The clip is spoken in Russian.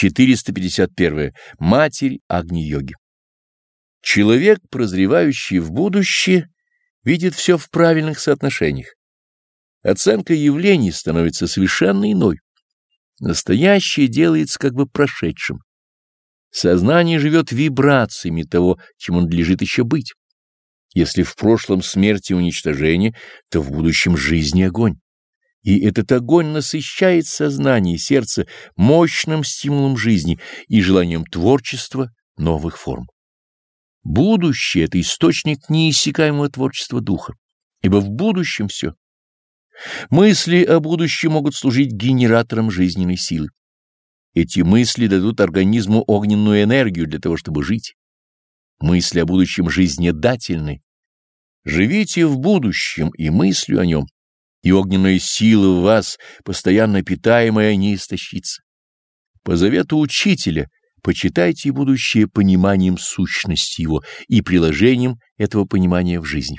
451. Матерь Агни-йоги. Человек, прозревающий в будущее, видит все в правильных соотношениях. Оценка явлений становится совершенно иной. Настоящее делается как бы прошедшим. Сознание живет вибрациями того, чем он надлежит еще быть. Если в прошлом смерти уничтожение, то в будущем жизни огонь. И этот огонь насыщает сознание и сердце мощным стимулом жизни и желанием творчества новых форм. Будущее — это источник неиссякаемого творчества духа, ибо в будущем все. Мысли о будущем могут служить генератором жизненной силы. Эти мысли дадут организму огненную энергию для того, чтобы жить. Мысли о будущем жизнедательны. Живите в будущем и мыслью о нем, и огненная сила в вас, постоянно питаемая, не истощится. По завету учителя почитайте будущее пониманием сущности его и приложением этого понимания в жизни.